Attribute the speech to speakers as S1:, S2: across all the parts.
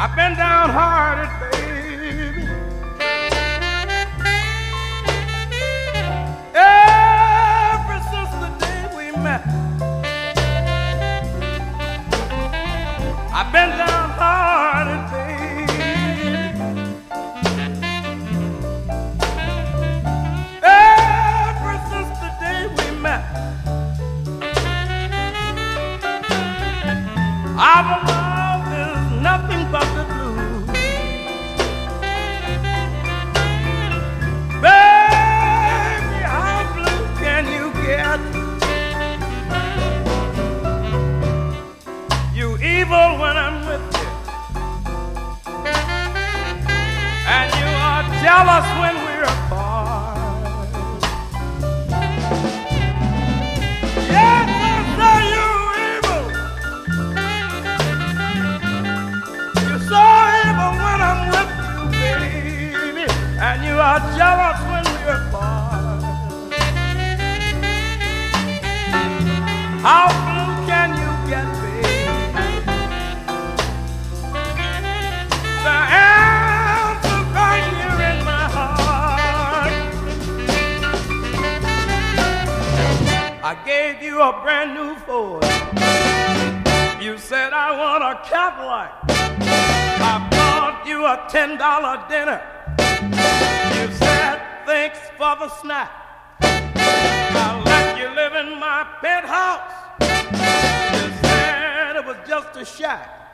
S1: I've been downhearted, baby. Ever since the day we met, I've been downhearted, baby. Ever since the day we met, our are jealous when we're apart. How blue can you get, baby? The answer's right here in my heart. I gave you a brand new Ford. You said I want a Cadillac. I bought you a ten dollar dinner. For the snack. I let you live in my penthouse. You said it was just a shack.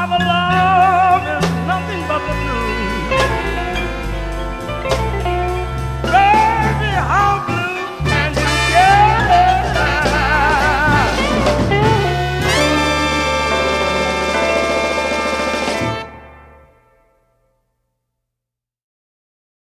S1: have a lot.